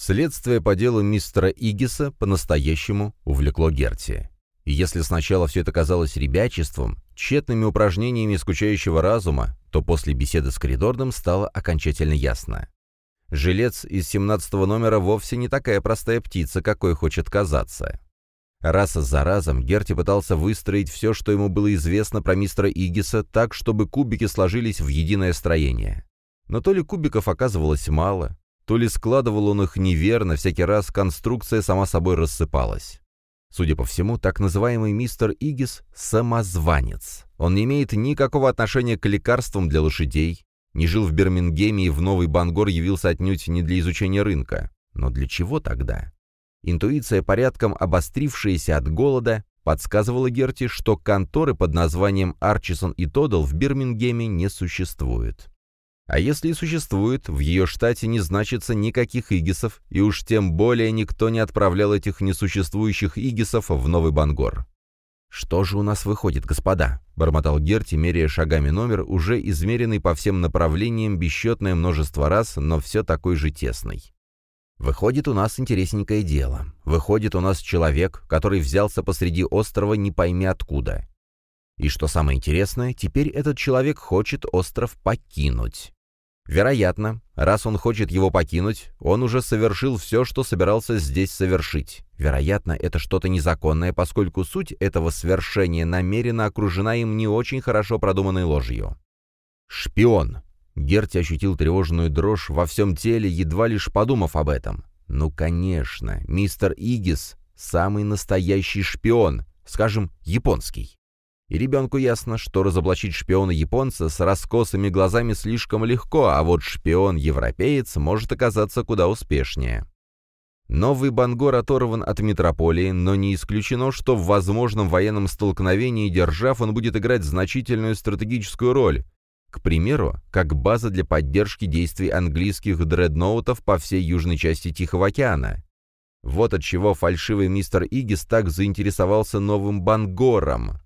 Следствие по делу мистера Игиса по-настоящему увлекло Герти. И если сначала все это казалось ребячеством, тщетными упражнениями скучающего разума, то после беседы с коридорным стало окончательно ясно. Жилец из 17 номера вовсе не такая простая птица, какой хочет казаться. Раз за разом Герти пытался выстроить все, что ему было известно про мистера Игиса, так, чтобы кубики сложились в единое строение. Но то ли кубиков оказывалось мало, то ли складывал он их неверно, всякий раз конструкция сама собой рассыпалась. Судя по всему, так называемый мистер Игис – самозванец. Он не имеет никакого отношения к лекарствам для лошадей, не жил в Бирмингеме и в Новый Бангор явился отнюдь не для изучения рынка. Но для чего тогда? Интуиция, порядком обострившаяся от голода, подсказывала Герти, что конторы под названием Арчисон и Тодл в Бирмингеме не существует. А если и существует, в ее штате не значится никаких игисов, и уж тем более никто не отправлял этих несуществующих игисов в Новый Бангор. «Что же у нас выходит, господа?» — бормотал Герти, меряя шагами номер, уже измеренный по всем направлениям бесчетное множество раз, но все такой же тесный. «Выходит у нас интересненькое дело. Выходит у нас человек, который взялся посреди острова не пойми откуда. И что самое интересное, теперь этот человек хочет остров покинуть. Вероятно, раз он хочет его покинуть, он уже совершил все, что собирался здесь совершить. Вероятно, это что-то незаконное, поскольку суть этого свершения намеренно окружена им не очень хорошо продуманной ложью. «Шпион!» Герти ощутил тревожную дрожь во всем теле, едва лишь подумав об этом. «Ну, конечно, мистер Игис — самый настоящий шпион, скажем, японский». И ребенку ясно, что разоблачить шпиона-японца с раскосыми глазами слишком легко, а вот шпион-европеец может оказаться куда успешнее. Новый Бангор оторван от метрополии, но не исключено, что в возможном военном столкновении держав он будет играть значительную стратегическую роль, к примеру, как база для поддержки действий английских дредноутов по всей южной части Тихого океана. Вот от чего фальшивый мистер Игис так заинтересовался новым Бангором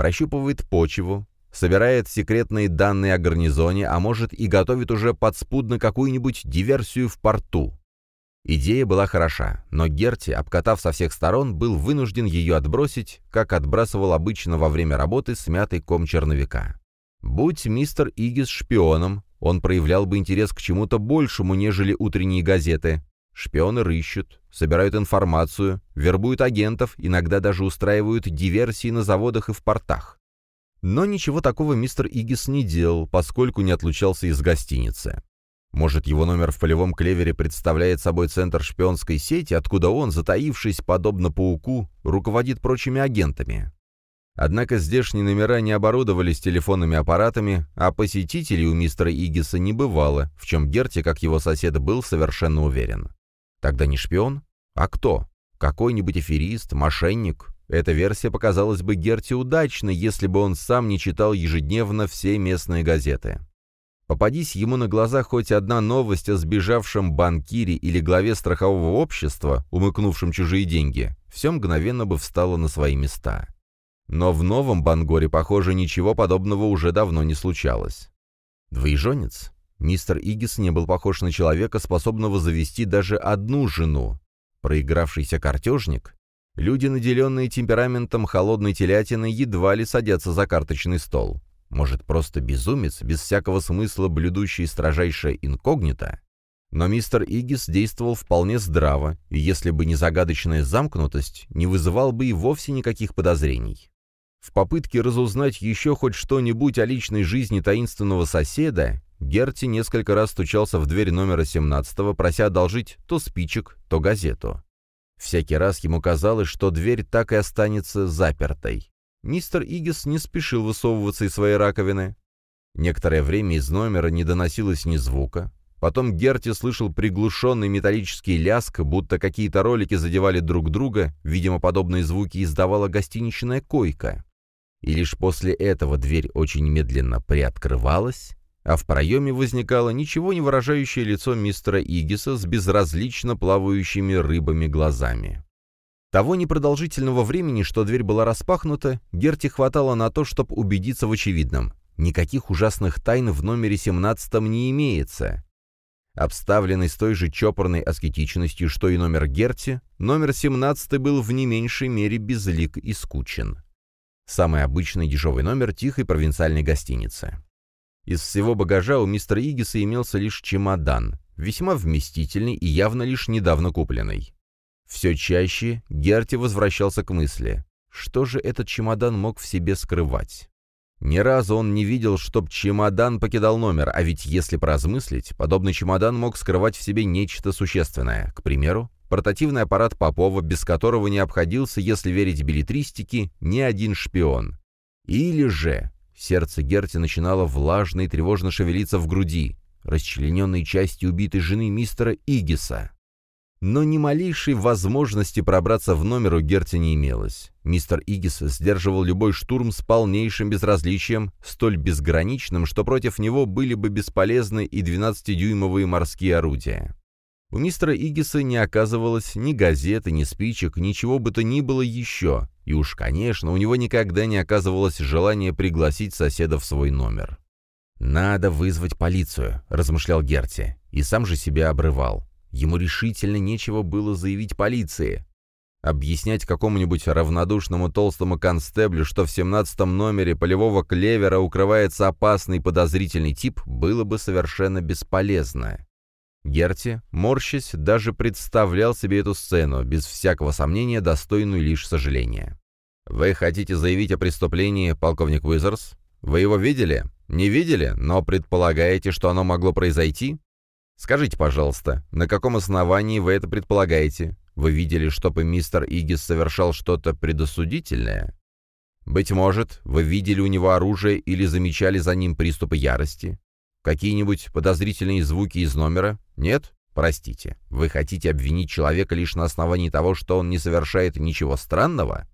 прощупывает почву, собирает секретные данные о гарнизоне, а может и готовит уже подспудно какую-нибудь диверсию в порту. Идея была хороша, но Герти, обкатав со всех сторон, был вынужден ее отбросить, как отбрасывал обычно во время работы смятый ком черновика. Будь мистер Игис шпионом, он проявлял бы интерес к чему-то большему, нежели утренние газеты, Шпионы рыщут, собирают информацию, вербуют агентов, иногда даже устраивают диверсии на заводах и в портах. Но ничего такого мистер Игис не делал, поскольку не отлучался из гостиницы. Может, его номер в полевом клевере представляет собой центр шпионской сети, откуда он, затаившись, подобно пауку, руководит прочими агентами. Однако здешние номера не оборудовались телефонными аппаратами, а посетителей у мистера Игиса не бывало, в чем Герти, как его сосед, был совершенно уверен. Тогда не шпион? А кто? Какой-нибудь аферист, мошенник? Эта версия показалась бы Герти удачной, если бы он сам не читал ежедневно все местные газеты. Попадись ему на глаза хоть одна новость о сбежавшем банкире или главе страхового общества, умыкнувшем чужие деньги, все мгновенно бы встало на свои места. Но в новом Бангоре, похоже, ничего подобного уже давно не случалось. Двоеженец? Мистер Игис не был похож на человека, способного завести даже одну жену. Проигравшийся картежник? Люди, наделенные темпераментом холодной телятины, едва ли садятся за карточный стол. Может, просто безумец, без всякого смысла блюдущий строжайшее инкогнито? Но мистер Игис действовал вполне здраво, и если бы не загадочная замкнутость, не вызывал бы и вовсе никаких подозрений. В попытке разузнать еще хоть что-нибудь о личной жизни таинственного соседа, Герти несколько раз стучался в дверь номера 17 прося одолжить то спичек, то газету. Всякий раз ему казалось, что дверь так и останется запертой. Мистер Игис не спешил высовываться из своей раковины. Некоторое время из номера не доносилось ни звука. Потом Герти слышал приглушенный металлический ляск, будто какие-то ролики задевали друг друга, видимо, подобные звуки издавала гостиничная койка. И лишь после этого дверь очень медленно приоткрывалась, а в проеме возникало ничего не выражающее лицо мистера Игиса с безразлично плавающими рыбами глазами. Того непродолжительного времени, что дверь была распахнута, Герти хватало на то, чтобы убедиться в очевидном. Никаких ужасных тайн в номере 17 не имеется. Обставленный с той же чопорной аскетичностью, что и номер Герти, номер 17 был в не меньшей мере безлик и скучен. Самый обычный дешевый номер тихой провинциальной гостиницы. Из всего багажа у мистера Игиса имелся лишь чемодан, весьма вместительный и явно лишь недавно купленный. Все чаще Герти возвращался к мысли, что же этот чемодан мог в себе скрывать. Ни разу он не видел, чтоб чемодан покидал номер, а ведь если поразмыслить, подобный чемодан мог скрывать в себе нечто существенное. К примеру, портативный аппарат Попова, без которого не обходился, если верить билетристике, ни один шпион. Или же... Сердце Герти начинало влажно и тревожно шевелиться в груди, расчлененной части убитой жены мистера Игиса. Но ни малейшей возможности пробраться в номер у Герти не имелось. Мистер Игис сдерживал любой штурм с полнейшим безразличием, столь безграничным, что против него были бы бесполезны и 12-дюймовые морские орудия. У мистера Игиса не оказывалось ни газеты, ни спичек, ничего бы то ни было еще, и уж, конечно, у него никогда не оказывалось желания пригласить соседа в свой номер. «Надо вызвать полицию», — размышлял Герти, и сам же себя обрывал. Ему решительно нечего было заявить полиции. Объяснять какому-нибудь равнодушному толстому констеблю, что в семнадцатом номере полевого клевера укрывается опасный подозрительный тип, было бы совершенно бесполезно. Герти, морщась, даже представлял себе эту сцену, без всякого сомнения, достойную лишь сожаления. «Вы хотите заявить о преступлении, полковник Уизерс? Вы его видели? Не видели, но предполагаете, что оно могло произойти? Скажите, пожалуйста, на каком основании вы это предполагаете? Вы видели, чтобы мистер Игис совершал что-то предосудительное? Быть может, вы видели у него оружие или замечали за ним приступы ярости? Какие-нибудь подозрительные звуки из номера? Нет? Простите, вы хотите обвинить человека лишь на основании того, что он не совершает ничего странного?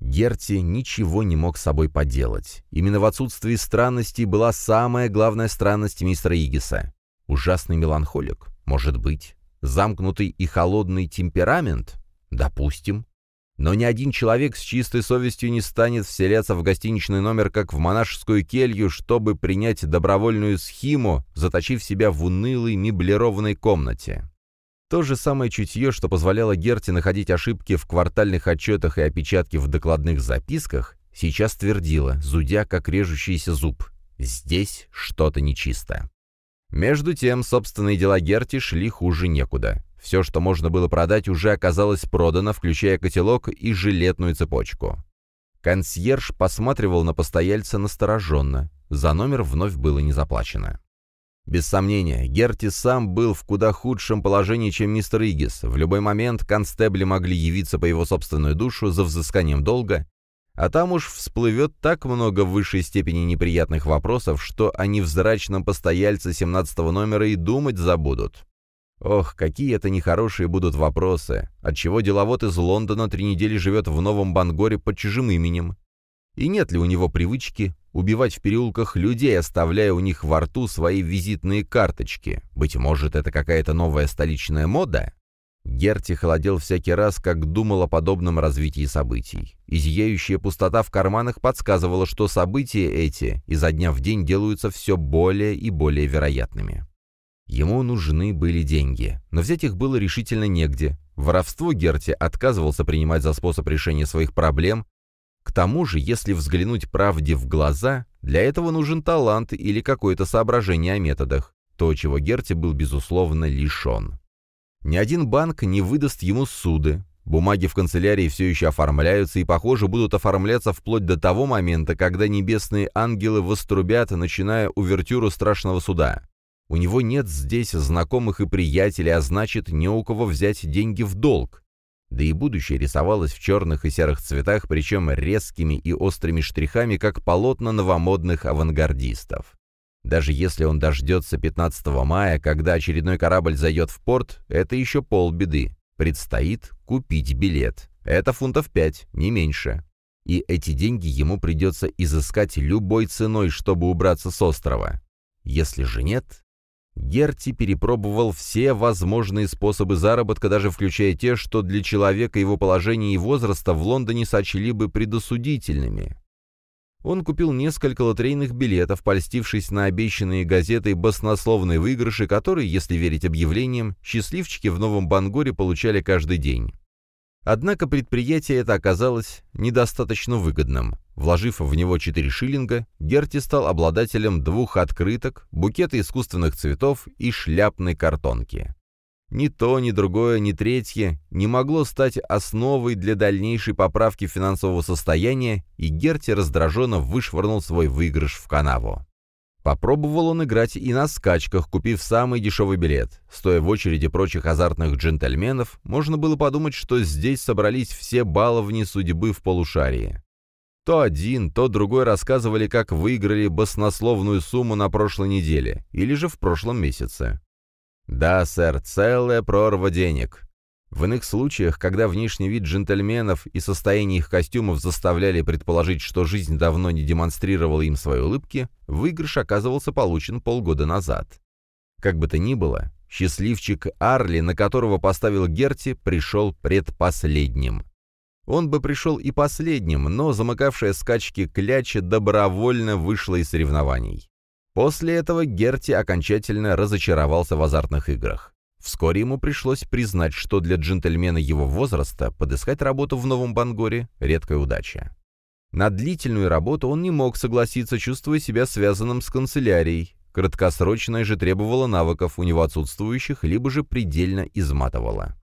Герти ничего не мог с собой поделать. Именно в отсутствии странностей была самая главная странность мистера Игиса. Ужасный меланхолик? Может быть. Замкнутый и холодный темперамент? Допустим. Но ни один человек с чистой совестью не станет вселяться в гостиничный номер, как в монашескую келью, чтобы принять добровольную схиму, заточив себя в унылой меблированной комнате. То же самое чутье, что позволяло Герти находить ошибки в квартальных отчетах и опечатки в докладных записках, сейчас твердило, зудя как режущийся зуб. Здесь что-то нечисто. Между тем, собственные дела Герти шли хуже некуда. Все, что можно было продать, уже оказалось продано, включая котелок и жилетную цепочку. Консьерж посматривал на постояльца настороженно. За номер вновь было не заплачено. Без сомнения, Герти сам был в куда худшем положении, чем мистер Игис. В любой момент констебли могли явиться по его собственную душу за взысканием долга, а там уж всплывет так много в высшей степени неприятных вопросов, что о невзрачном постояльце 17 номера и думать забудут. Ох, какие это нехорошие будут вопросы. Отчего деловод из Лондона три недели живет в Новом Бангоре под чужим именем? И нет ли у него привычки убивать в переулках людей, оставляя у них во рту свои визитные карточки? Быть может, это какая-то новая столичная мода? Герти холодел всякий раз, как думал о подобном развитии событий. И пустота в карманах подсказывала, что события эти изо дня в день делаются все более и более вероятными. Ему нужны были деньги, но взять их было решительно негде. Воровство Герти отказывался принимать за способ решения своих проблем. К тому же, если взглянуть правде в глаза, для этого нужен талант или какое-то соображение о методах, то, чего Герти был, безусловно, лишен. Ни один банк не выдаст ему суды. Бумаги в канцелярии все еще оформляются и, похоже, будут оформляться вплоть до того момента, когда небесные ангелы вострубят, начиная увертюру страшного суда. У него нет здесь знакомых и приятелей, а значит, не у кого взять деньги в долг. Да и будущее рисовалось в черных и серых цветах, причем резкими и острыми штрихами, как полотна новомодных авангардистов. Даже если он дождется 15 мая, когда очередной корабль зайдет в порт, это еще полбеды. Предстоит купить билет. Это фунтов 5, не меньше. И эти деньги ему придется изыскать любой ценой, чтобы убраться с острова. Если же нет... Герти перепробовал все возможные способы заработка, даже включая те, что для человека его положения и возраста в Лондоне сочли бы предосудительными. Он купил несколько лотерейных билетов, польстившись на обещанные газетой баснословные выигрыши, которые, если верить объявлениям, счастливчики в Новом Бангоре получали каждый день. Однако предприятие это оказалось недостаточно выгодным. Вложив в него 4 шиллинга, Герти стал обладателем двух открыток, букета искусственных цветов и шляпной картонки. Ни то, ни другое, ни третье не могло стать основой для дальнейшей поправки финансового состояния, и Герти раздраженно вышвырнул свой выигрыш в канаву. Попробовал он играть и на скачках, купив самый дешевый билет. Стоя в очереди прочих азартных джентльменов, можно было подумать, что здесь собрались все баловни судьбы в полушарии. То один, то другой рассказывали, как выиграли баснословную сумму на прошлой неделе, или же в прошлом месяце. Да, сэр, целая прорва денег. В иных случаях, когда внешний вид джентльменов и состояние их костюмов заставляли предположить, что жизнь давно не демонстрировала им свои улыбки, выигрыш оказывался получен полгода назад. Как бы то ни было, счастливчик Арли, на которого поставил Герти, пришел предпоследним. Он бы пришел и последним, но замыкавшая скачки кляча добровольно вышла из соревнований. После этого Герти окончательно разочаровался в азартных играх. Вскоре ему пришлось признать, что для джентльмена его возраста подыскать работу в Новом Бангоре — редкая удача. На длительную работу он не мог согласиться, чувствуя себя связанным с канцелярией. Краткосрочная же требовала навыков, у него отсутствующих, либо же предельно изматывала.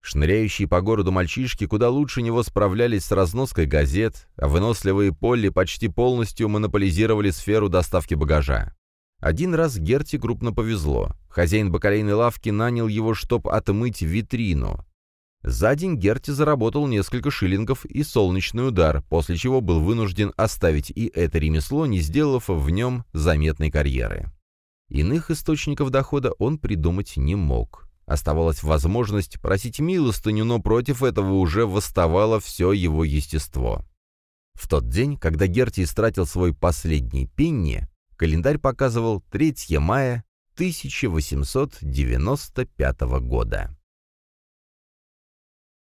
Шныряющие по городу мальчишки куда лучше него справлялись с разноской газет, а выносливые Полли почти полностью монополизировали сферу доставки багажа. Один раз Герти крупно повезло. Хозяин бакалейной лавки нанял его, чтоб отмыть витрину. За день Герти заработал несколько шиллингов и солнечный удар, после чего был вынужден оставить и это ремесло, не сделав в нем заметной карьеры. Иных источников дохода он придумать не мог. Оставалась возможность просить милостыню, но против этого уже восставало все его естество. В тот день, когда Герти истратил свой последний пенни, календарь показывал 3 мая 1895 года.